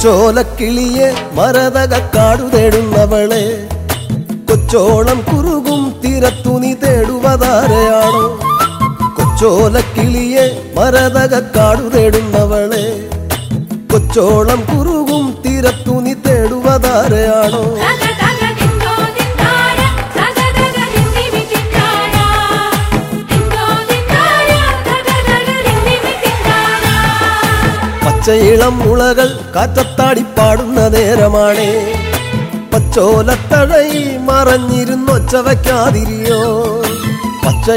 കൊച്ചോലക്കിളിയെ മരതക കാടു തേടുന്നവളെ കൊച്ചോളം കുറുകും തിരത്തുനി തേടുവതാരയാണോ? കൊച്ചോലക്കിളിയെ മരതക കാടു തേടുന്നവളെ കൊച്ചോളം കുറുകും തിരത്തുനി തേടുവതാരയാണോ? പച്ചയിളം മുളകൾ കാറ്റത്താടി പാടുന്ന നേരമാണേ. പച്ചോലത്തഴയിൽ മറഞ്ഞിരുന്നൊച്ച വയ്ക്കാതിരിയോ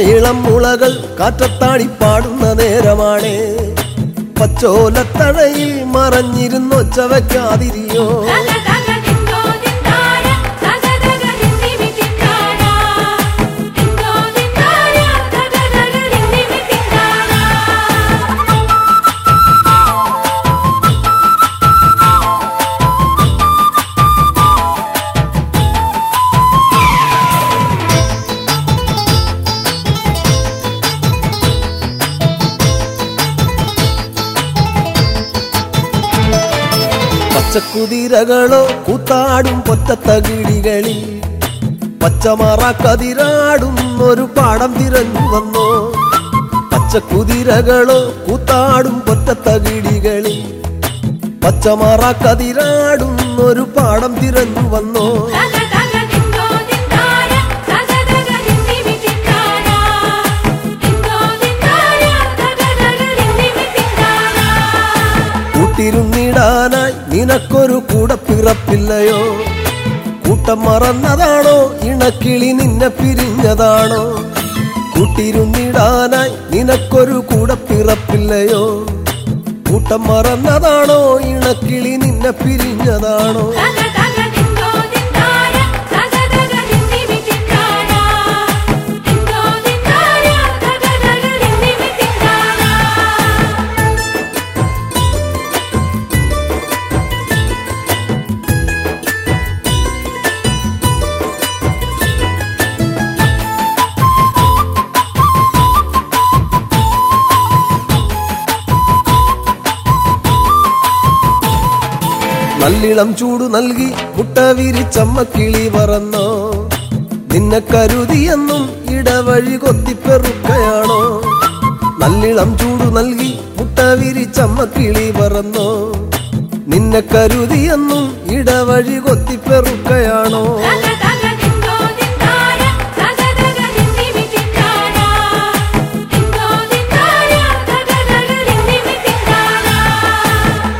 ഇളം മുളകൾ കാറ്റത്താടി പാടുന്ന നേരമാണ്. പച്ചോലത്തഴയിൽ മറഞ്ഞിരുന്നൊച്ച വയ്ക്കാതിരിയോ പച്ചക്കുതിരകളോ കൂത്താടും പൊറ്റത്തകിടികളിൽ പച്ചമറ കതിരാടും ഒരു പാടം തിരഞ്ഞു വന്നോ. പച്ചക്കുതിരകളോ കൂത്താടും പൊറ്റത്തകിടികളിൽ പച്ചമറ കതിരാടും ഒരു പാടം തിരഞ്ഞു വന്നോ. കൂട്ടിരുന്നിടാനായി നിനക്കൊരു കൂടെ പിറപ്പില്ലയോ കൂട്ടം മറന്നതാണോ? ഇണക്കിളി നിന്നെ പിരിഞ്ഞതാണോ? കൂട്ടിരുന്നിടാനായി നിനക്കൊരു കൂടെ പിറപ്പില്ലയോ കൂട്ടം മറന്നതാണോ? ഇണക്കിളി നിന്നെ പിരിഞ്ഞതാണോ? നല്ലിളം ചൂടു നൽകി മുട്ട വിരിച്ചമ്മ കിളി പറന്നോ നിന്നെ കരുതിയെന്നും ഇടവഴി കൊത്തിപ്പെറുക്കയാണോ നല്ലിളം ചൂടു നൽകി മുട്ട വിരിച്ചമ്മ കിളി പറന്നോ നിന്നെ കരുതിയെന്നും ഇടവഴി കൊത്തിപ്പെറുക്കയാണോ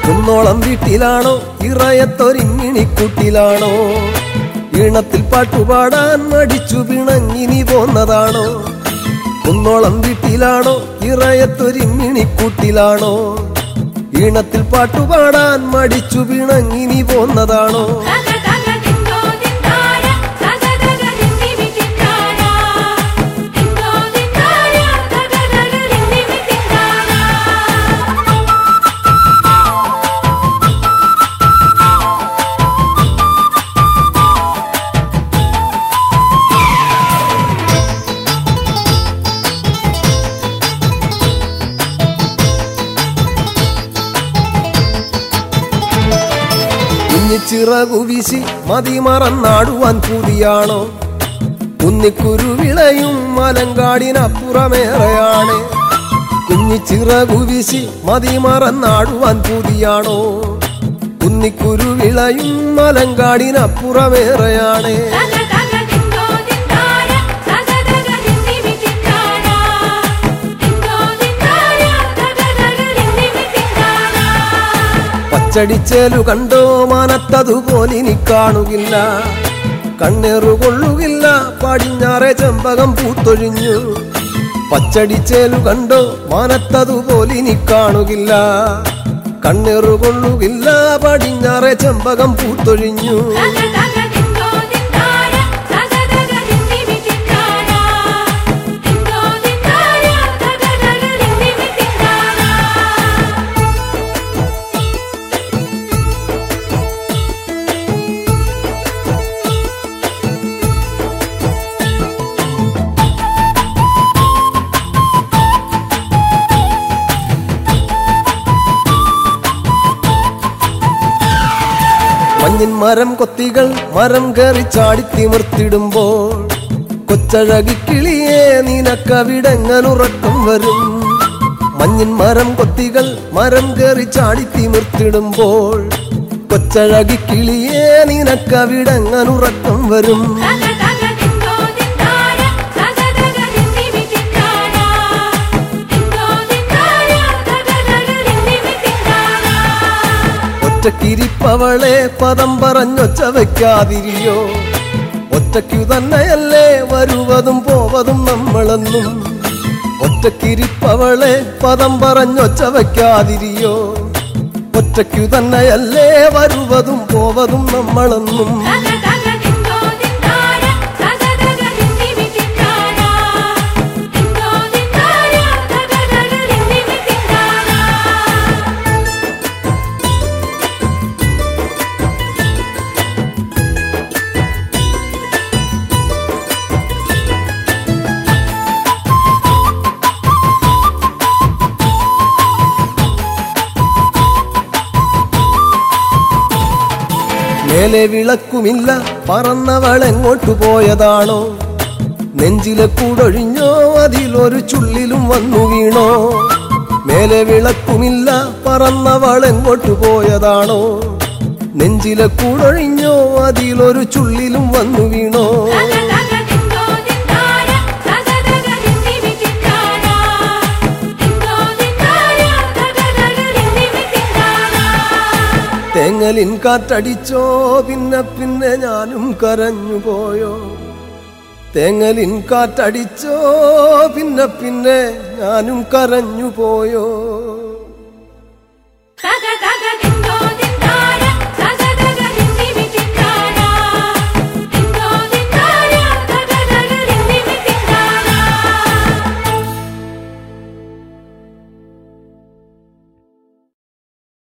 കുന്നോളം വീട്ടിലാണോ ഇറയത്തൊരിങ്ങിണിക്കൂട്ടിലാണോ ഈണത്തിൽ പാട്ടുപാടാൻ മടിച്ചു പിണങ്ങിനി പോന്നതാണോ? കുന്നോളം വീട്ടിലാണോ? ഇറയത്തൊരിങ്ങിണിക്കുട്ടിലാണോ? ഈണത്തിൽ പാട്ടുപാടാൻ മടിച്ചു പിണങ്ങിനി പോന്നതാണോ? കുഞ്ഞിച്ചിറകു വീശി മതി മറന്നാടുവാൻ പുതിയാണോ? കുന്നിക്കുരുവിളയും മലങ്കാടിനപ്പുറമേറെയാണ്. കുഞ്ഞിച്ചിറകു കുവിശി മതി മറന്നാടുവാൻ പുതിയാണോ? കുന്നിക്കുരുവിളയും മലങ്കാടിനപ്പുറമേറെയാണ്. പച്ചടിച്ചേലു കണ്ടോ മാനത്തതുപോലിനി കാണുകില്ല. കണ്ണേറുകൊള്ളുകില്ല പടിഞ്ഞാറെ ചെമ്പകം പൂത്തൊഴിഞ്ഞു. പച്ചടിച്ചേലു കണ്ടോ മാനത്തതുപോലിനി കാണുകില്ല. കണ്ണേറുകൊള്ളുകില്ല പടിഞ്ഞാറെ ചെമ്പകം പൂത്തൊഴിഞ്ഞു. മഞ്ഞിൻ മരം കൊത്തികൾ മരം കയറി കൊച്ചഴകി കിളിയെ നിനക്കവിടെങ്ങനുറക്കം വരും. മഞ്ഞിൻ മരം കൊത്തികൾ മരം കയറി കൊച്ചഴകി കിളിയെ നിനക്കവിടെങ്ങനുറക്കം വരും. ഒറ്റക്കിരിപ്പവളെ പദം പറഞ്ഞൊച്ച വയ്ക്കാതിരിയോ ഒറ്റയ്ക്കു തന്നെയല്ലേ വരുവതും പോവതും നമ്മളെന്നും. ഒറ്റക്കിരിപ്പവളെ പദം പറഞ്ഞൊച്ച വയ്ക്കാതിരിയോ ഒറ്റയ്ക്കു തന്നെയല്ലേ വരുവതും പോവതും നമ്മളെന്നും. മേലെ വിളക്കുമില്ല. പറന്നവൾ എങ്ങോട്ടു പോയതാണോ? നെഞ്ചിലെ കൂടൊഴിഞ്ഞോ? അതിലൊരു ചുള്ളിലും വന്നു വീണോ? മേലെ വിളക്കുമില്ല. പറന്നവൾ എങ്ങോട്ടു പോയതാണോ? നെഞ്ചിലെ കൂടൊഴിഞ്ഞോ? അതിലൊരു ചുള്ളിലും വന്നു വീണോ? തേങ്ങലിൻ കാറ്റടിച്ചോ? പിന്നെ പിന്നെ ഞാനും കരഞ്ഞു പോയോ? തേങ്ങലിൻ കാറ്റടിച്ചോ? പിന്നെ പിന്നെ ഞാനും കരഞ്ഞു പോയോ?